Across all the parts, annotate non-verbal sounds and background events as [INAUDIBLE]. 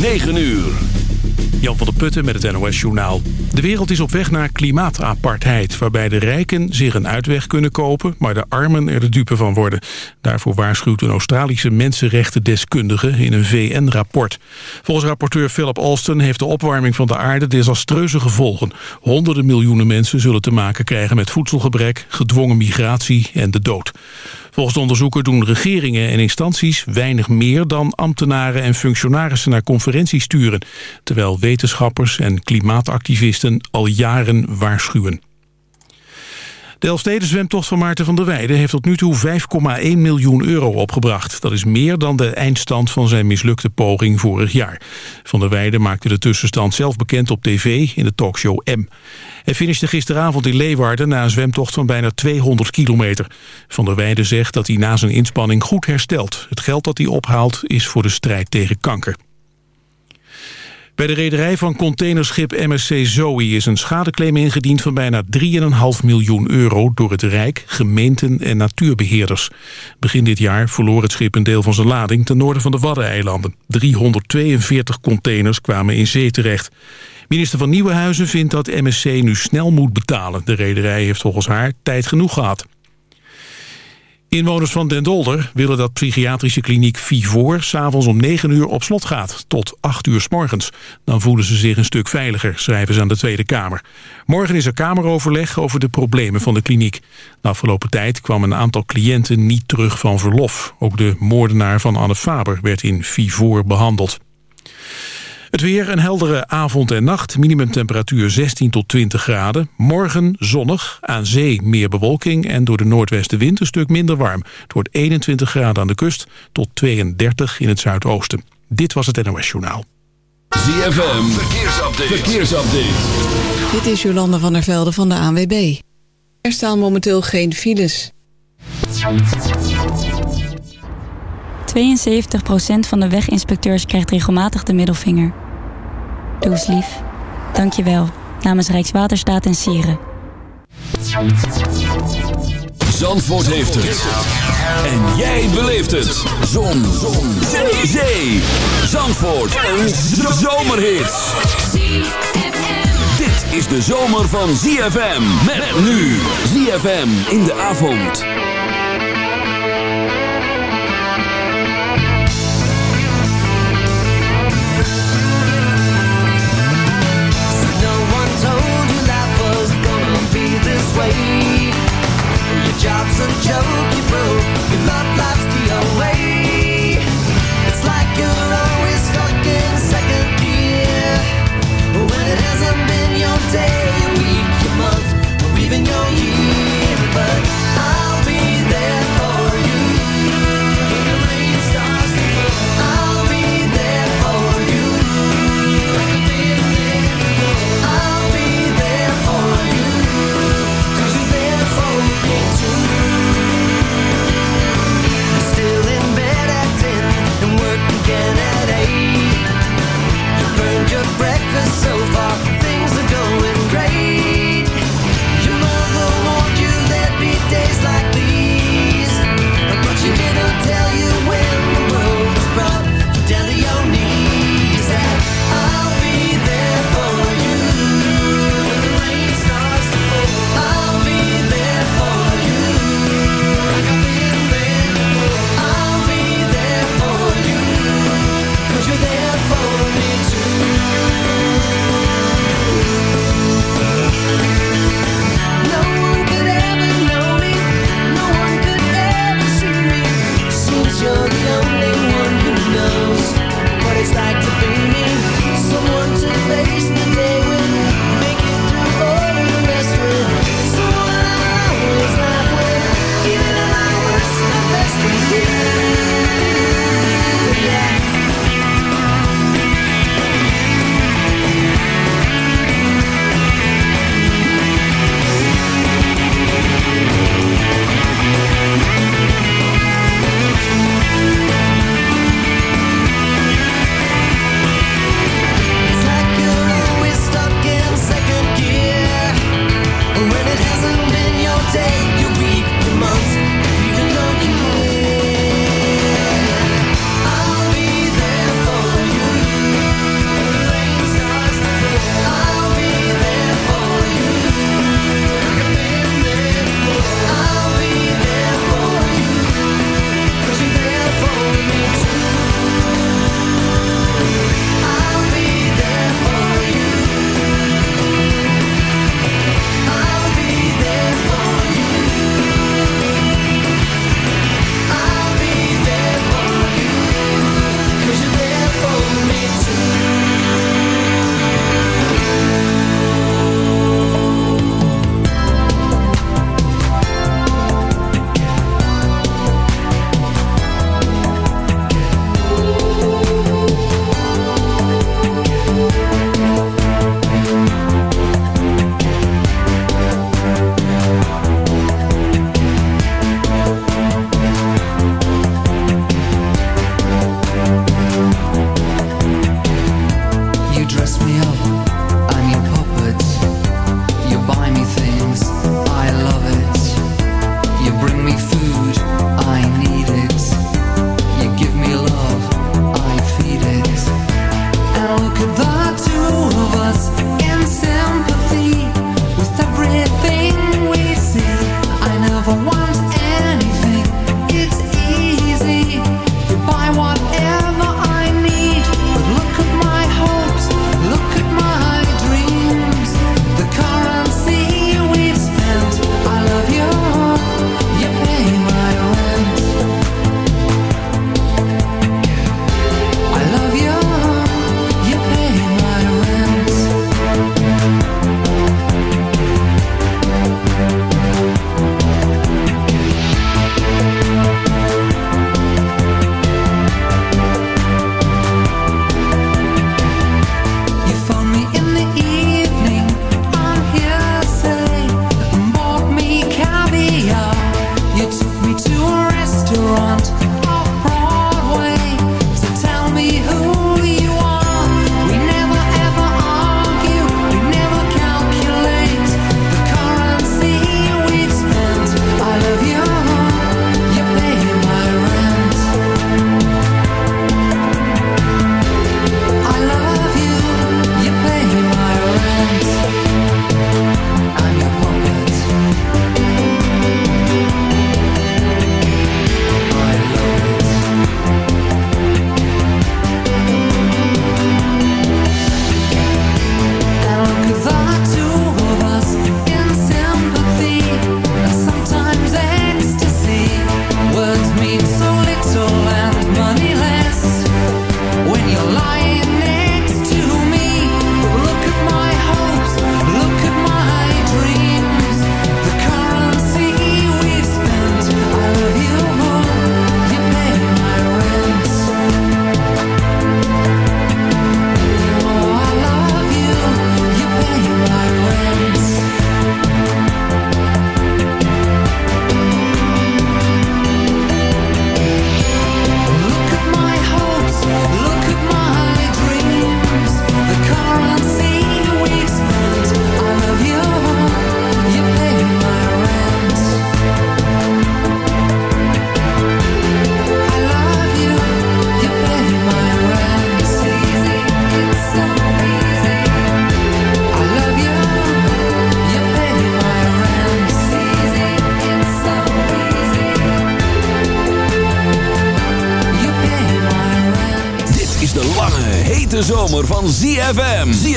9 uur. Jan van der Putten met het NOS-journaal. De wereld is op weg naar klimaatapartheid... waarbij de rijken zich een uitweg kunnen kopen... maar de armen er de dupe van worden. Daarvoor waarschuwt een Australische mensenrechtendeskundige... in een VN-rapport. Volgens rapporteur Philip Alston heeft de opwarming van de aarde... desastreuze gevolgen. Honderden miljoenen mensen zullen te maken krijgen met voedselgebrek... gedwongen migratie en de dood. Volgens de doen regeringen en instanties weinig meer dan ambtenaren en functionarissen naar conferenties sturen, terwijl wetenschappers en klimaatactivisten al jaren waarschuwen. De Elfsteden zwemtocht van Maarten van der Weijden heeft tot nu toe 5,1 miljoen euro opgebracht. Dat is meer dan de eindstand van zijn mislukte poging vorig jaar. Van der Weijden maakte de tussenstand zelf bekend op tv in de talkshow M. Hij finishte gisteravond in Leeuwarden na een zwemtocht van bijna 200 kilometer. Van der Weijden zegt dat hij na zijn inspanning goed herstelt. Het geld dat hij ophaalt is voor de strijd tegen kanker. Bij de rederij van containerschip MSC Zoe is een schadeclaim ingediend van bijna 3,5 miljoen euro door het Rijk, gemeenten en natuurbeheerders. Begin dit jaar verloor het schip een deel van zijn lading ten noorden van de Waddeneilanden. 342 containers kwamen in zee terecht. Minister van Nieuwenhuizen vindt dat MSC nu snel moet betalen. De rederij heeft volgens haar tijd genoeg gehad. Inwoners van Den Dolder willen dat psychiatrische kliniek Vivor... s'avonds om 9 uur op slot gaat, tot 8 uur s morgens. Dan voelen ze zich een stuk veiliger, schrijven ze aan de Tweede Kamer. Morgen is er kameroverleg over de problemen van de kliniek. De afgelopen tijd kwam een aantal cliënten niet terug van verlof. Ook de moordenaar van Anne Faber werd in Vivor behandeld. Het weer een heldere avond en nacht. Minimumtemperatuur 16 tot 20 graden. Morgen zonnig, aan zee meer bewolking... en door de noordwestenwind een stuk minder warm. Het wordt 21 graden aan de kust tot 32 in het zuidoosten. Dit was het NOS Journaal. ZFM, verkeersupdate. verkeersupdate. Dit is Jolanda van der Velde van de ANWB. Er staan momenteel geen files. 72% van de weginspecteurs krijgt regelmatig de middelvinger. Doe eens lief. Dank je wel. Namens Rijkswaterstaat en Sieren. Zandvoort heeft het. En jij beleeft het. Zon. Zon. Zee. Zee. Zandvoort. Een zomerhit. Dit is de zomer van ZFM. Met nu. ZFM in de avond. Your job's a joke, you broke. Your love life's the away.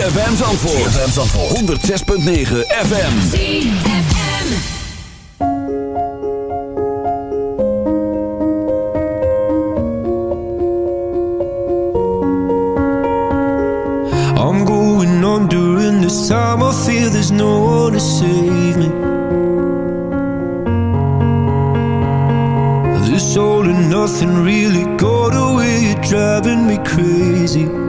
ZFM Zandvoort. ZFM Zandvoort. 106.9 FM. ZFM. I'm going on during this time. I feel there's no one to save me. This all and nothing really got away. You're driving me crazy.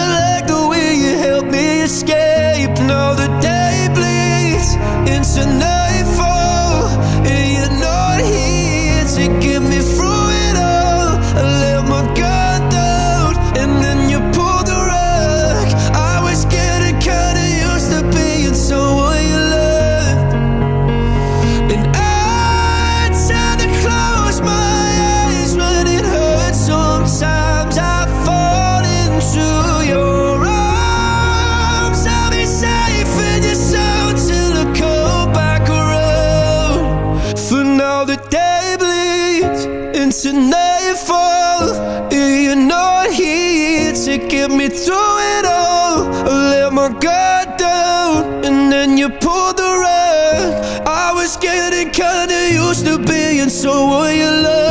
nightfall You're not here to get me through it all. I let my guard down And then you pulled the rug. I was getting kinda used to being so what you love.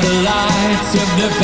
the lights of the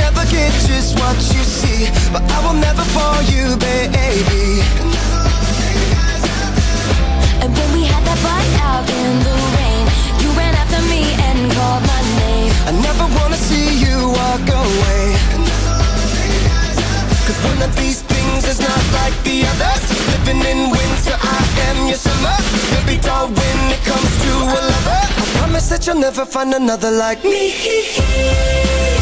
what you see But I will never fall, you, baby. And we had that fight out in the rain You ran after me and called my name. I never wanna see you walk one of these things is not like the others. Living in winter, I am your summer. When it comes to a lover. I promise that you'll never find another like me. [LAUGHS]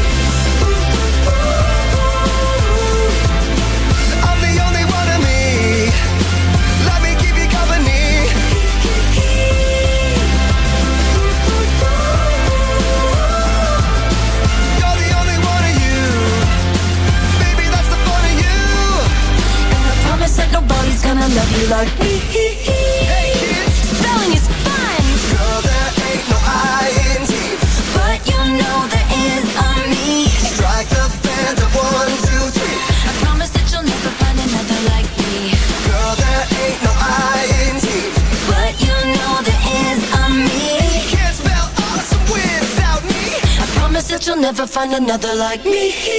another like me.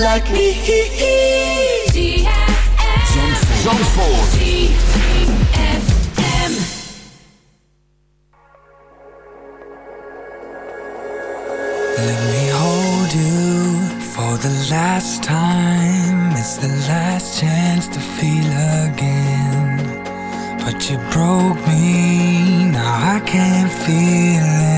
like me. Let me hold you for the last time. It's the last chance to feel again. But you broke me, now I can't feel it.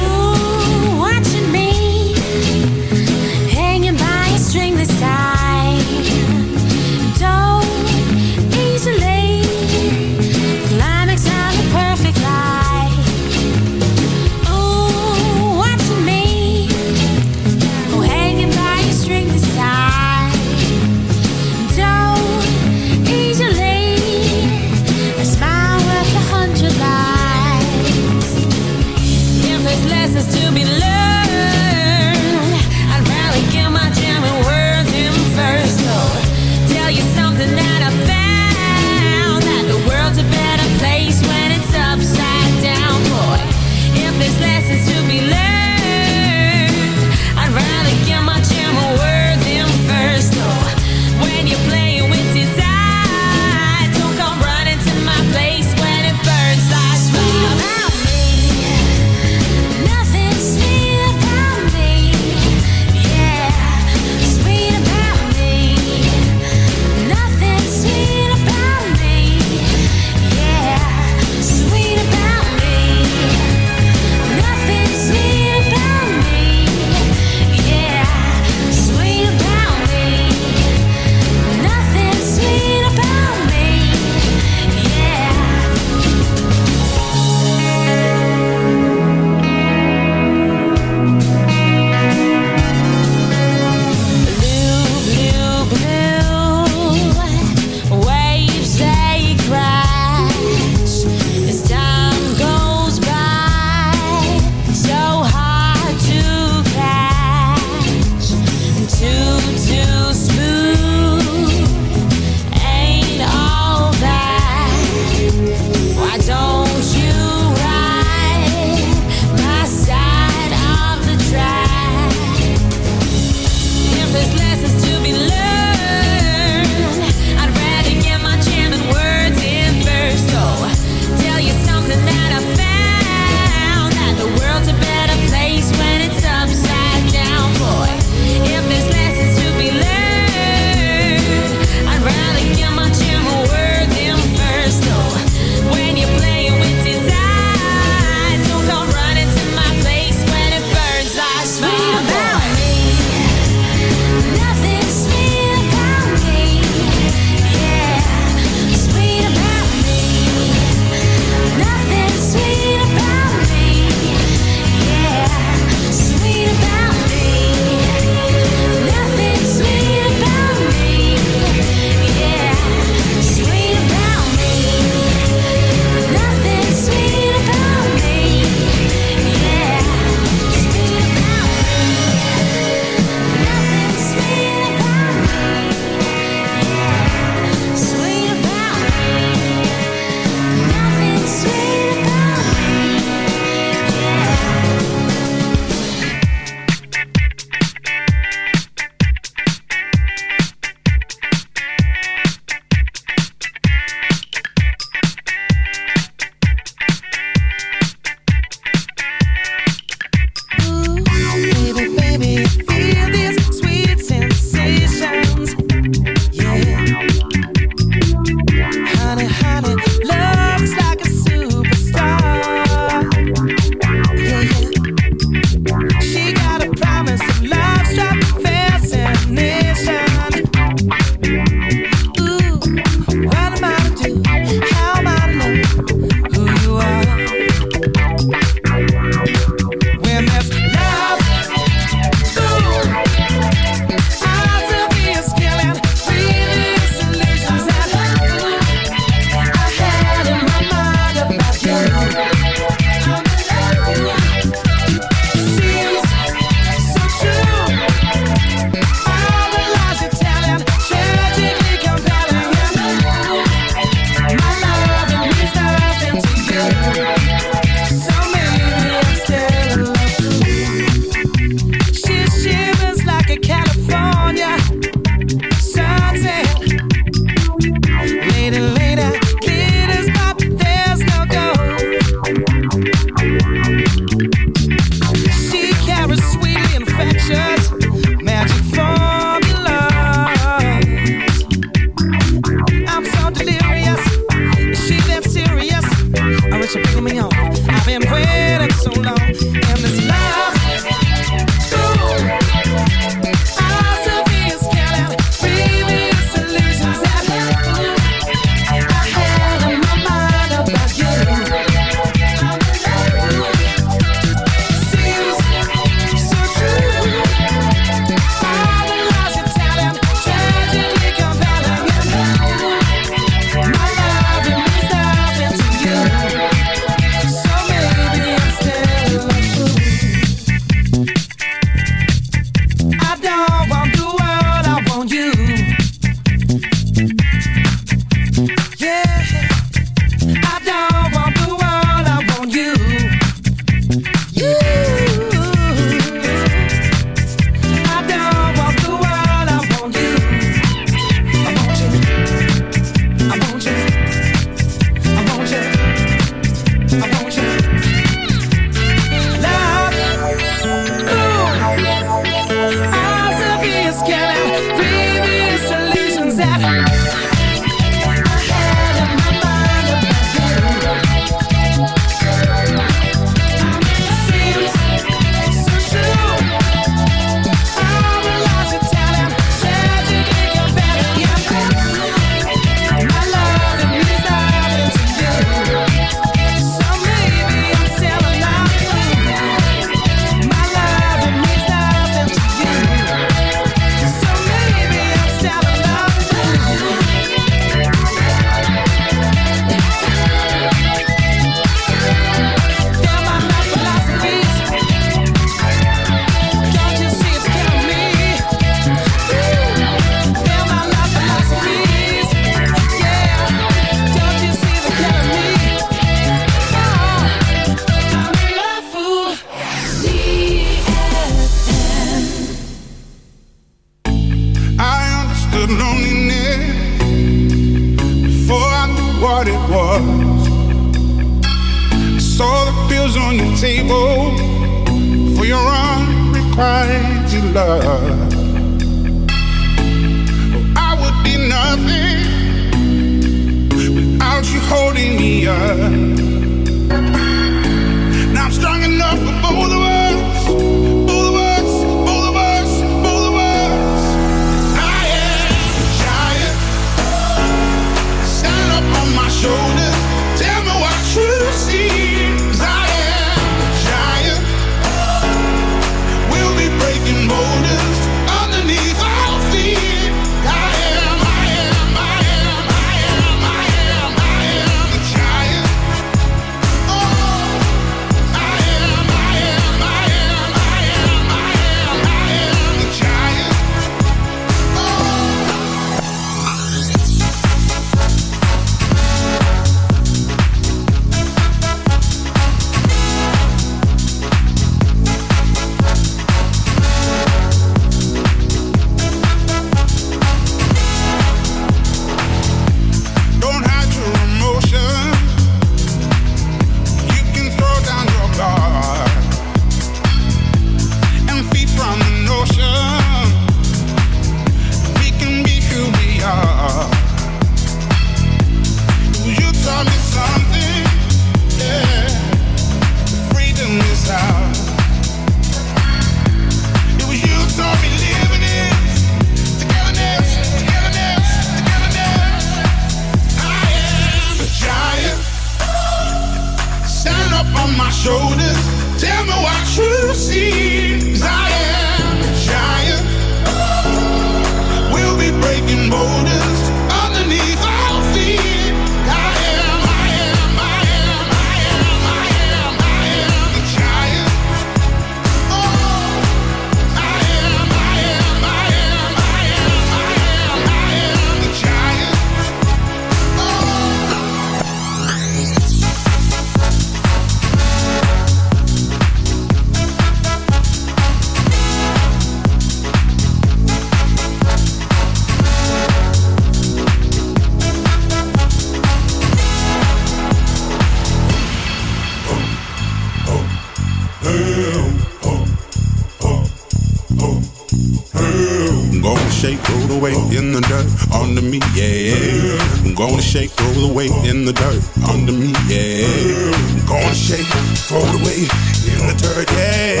Me, yeah. I'm gonna shake, roll the weight in the dirt under me, yeah. I'm gonna shake, throw the weight in the dirt, yeah.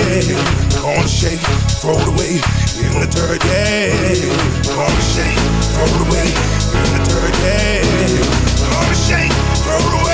I'm gonna shake, throw the weight in the dirt, yeah. I'm gonna shake, throw the weight in the dirt, yeah. I'm gonna shake, throw the